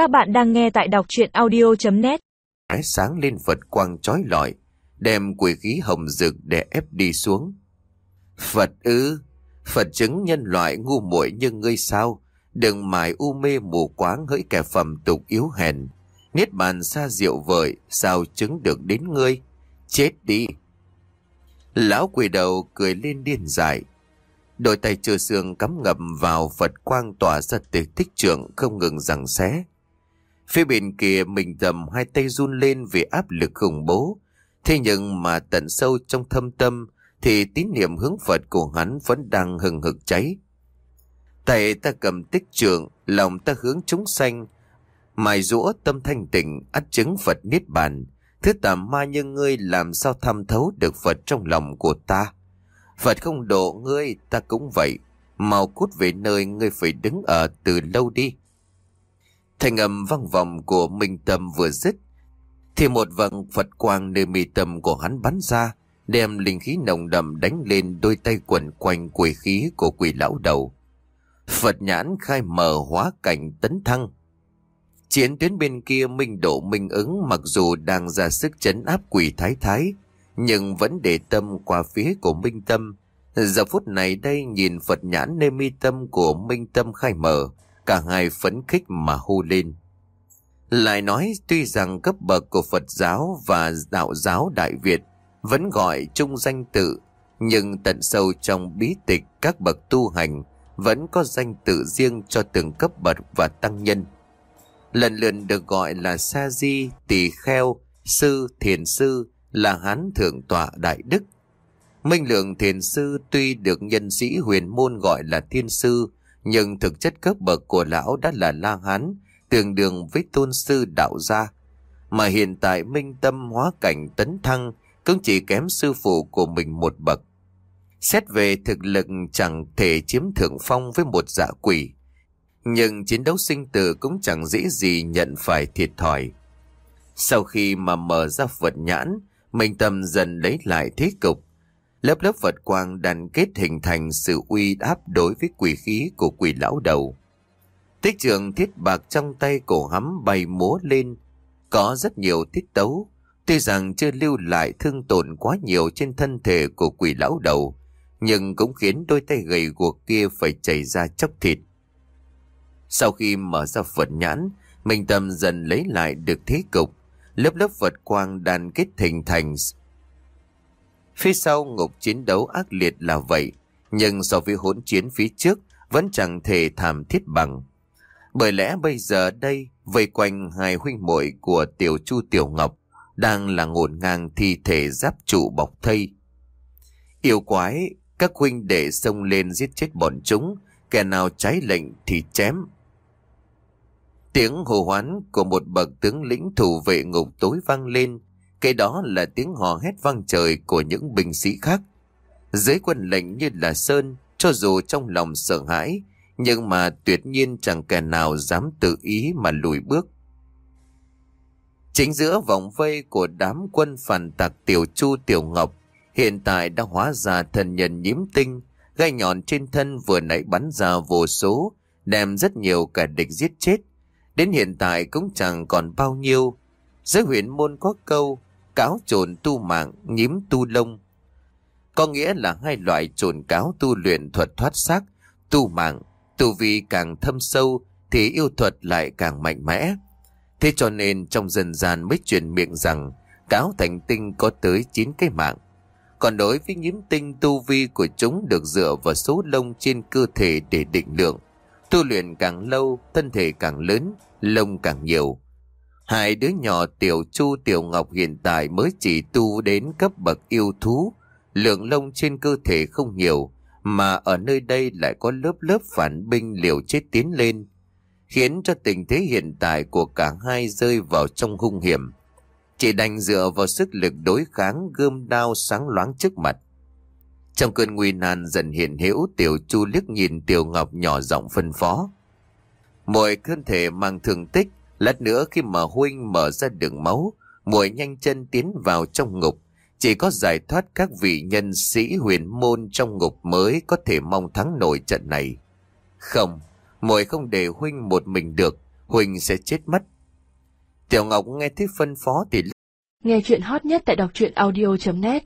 Các bạn đang nghe tại đọc chuyện audio.net Ái sáng lên Phật quang trói lọi, đem quỷ khí hồng rực để ép đi xuống. Phật ư, Phật chứng nhân loại ngu muội như ngươi sao, đừng mải u mê mù quáng hỡi kẻ phẩm tục yếu hèn. Niết bàn xa diệu vời, sao chứng được đến ngươi? Chết đi! Lão quỷ đầu cười lên điên dại. Đôi tay chưa xương cắm ngập vào Phật quang tỏa ra từ tích trưởng không ngừng rằng xé. Phía bên kia mình tầm hai tay run lên vì áp lực khủng bố. Thế nhưng mà tận sâu trong thâm tâm thì tín niệm hướng Phật của hắn vẫn đang hừng hực cháy. Tay ta cầm tích trượng, lòng ta hướng chúng sanh, mài rũa tâm thanh tịnh, ắt chứng Phật Niết Bàn. Thứ tà ma như ngươi làm sao thăm thấu được Phật trong lòng của ta. Phật không độ ngươi, ta cũng vậy. Mau cút về nơi ngươi phải đứng ở từ lâu đi. Thành âm vang vọng của Minh Tâm vừa dứt, thì một vầng Phật quang nơi mi tâm của hắn bắn ra, đem linh khí nồng đậm đánh lên đôi tay quần quanh quỷ khí của quỷ lão đầu. Phật nhãn khai mở hóa cảnh tấn thăng. Chiến tuyến bên kia Minh Độ Minh ứng mặc dù đang ra sức chấn áp quỷ thái thái, nhưng vẫn để tâm qua phía của Minh Tâm. Giờ phút này đây nhìn Phật nhãn nơi mi tâm của Minh Tâm khai mở, cả hai phấn khích mà hô lên. Lại nói tuy rằng cấp bậc của Phật giáo và đạo giáo Đại Việt vẫn gọi chung danh tự, nhưng tận sâu trong bí tịch các bậc tu hành vẫn có danh tự riêng cho từng cấp bậc và tăng nhân. Lần lượt được gọi là Sa Di, Tỳ Kheo, Sư, Thiền Sư, là Hán Thượng Tọa Đại Đức. Minh Lượng Thiền Sư tuy được nhân sĩ huyền môn gọi là Thiên Sư, nhưng thực chất cấp bậc của lão đã là La Hán, tương đương với tôn sư đạo gia. Mà hiện tại Minh Tâm hóa cảnh tấn thăng cũng chỉ kém sư phụ của mình một bậc. Xét về thực lực chẳng thể chiếm thượng phong với một dạ quỷ. Nhưng chiến đấu sinh tử cũng chẳng dễ gì nhận phải thiệt thòi. Sau khi mà mở ra vật nhãn, Minh Tâm dần lấy lại thế cục. Lớp lớp vật quang đàn kết hình thành sự uy áp đối với quỷ khí của quỷ lão đầu. Tích trường thiết bạc trong tay cổ hắm bay múa lên, có rất nhiều tiết tấu, tuy rằng chưa lưu lại thương tổn quá nhiều trên thân thể của quỷ lão đầu, nhưng cũng khiến đôi tay gầy guộc kia phải chảy ra chóc thịt. Sau khi mở ra Phật nhãn, Minh Tâm dần lấy lại được thế cục, lớp lớp Phật quang đàn kết hình thành. Phía sau ngục chiến đấu ác liệt là vậy, nhưng so với hỗn chiến phía trước vẫn chẳng thể thảm thiết bằng. Bởi lẽ bây giờ đây, vây quanh hai huynh muội của Tiểu Chu Tiểu Ngọc đang là ngổn ngang thi thể giáp trụ bọc thây. Yêu quái, các huynh đệ xông lên giết chết bọn chúng, kẻ nào trái lệnh thì chém. Tiếng hồ hoán của một bậc tướng lĩnh thủ vệ ngục tối vang lên, cái đó là tiếng hò hét vang trời của những binh sĩ khác. Dưới quân lệnh như là sơn, cho dù trong lòng sợ hãi, nhưng mà tuyệt nhiên chẳng kẻ nào dám tự ý mà lùi bước. Chính giữa vòng vây của đám quân phản tặc Tiểu Chu Tiểu Ngọc hiện tại đã hóa ra thần nhân nhiễm tinh, gai nhọn trên thân vừa nãy bắn ra vô số, đem rất nhiều kẻ địch giết chết. Đến hiện tại cũng chẳng còn bao nhiêu. Giới huyện môn có câu, cáo trồn tu mạng, nhím tu lông. Có nghĩa là hai loại trồn cáo tu luyện thuật thoát xác, tu mạng, tu vi càng thâm sâu thì yêu thuật lại càng mạnh mẽ. Thế cho nên trong dân gian mới truyền miệng rằng cáo thành tinh có tới 9 cái mạng. Còn đối với nhiễm tinh tu vi của chúng được dựa vào số lông trên cơ thể để định lượng. Tu luyện càng lâu, thân thể càng lớn, lông càng nhiều. Hai đứa nhỏ Tiểu Chu Tiểu Ngọc hiện tại mới chỉ tu đến cấp bậc yêu thú. Lượng lông trên cơ thể không nhiều, mà ở nơi đây lại có lớp lớp phản binh liều chết tiến lên, khiến cho tình thế hiện tại của cả hai rơi vào trong hung hiểm. Chỉ đành dựa vào sức lực đối kháng gươm đao sáng loáng trước mặt. Trong cơn nguy nan dần hiện hữu Tiểu Chu liếc nhìn Tiểu Ngọc nhỏ giọng phân phó. Mọi thân thể mang thương tích, lát nữa khi mà huynh mở ra đường máu, muội nhanh chân tiến vào trong ngục, chỉ có giải thoát các vị nhân sĩ huyền môn trong ngục mới có thể mong thắng nổi trận này. Không, muội không để huynh một mình được, huynh sẽ chết mất. Tiểu Ngọc nghe thấy phân phó thì Nghe chuyện hot nhất tại đọc truyện audio.net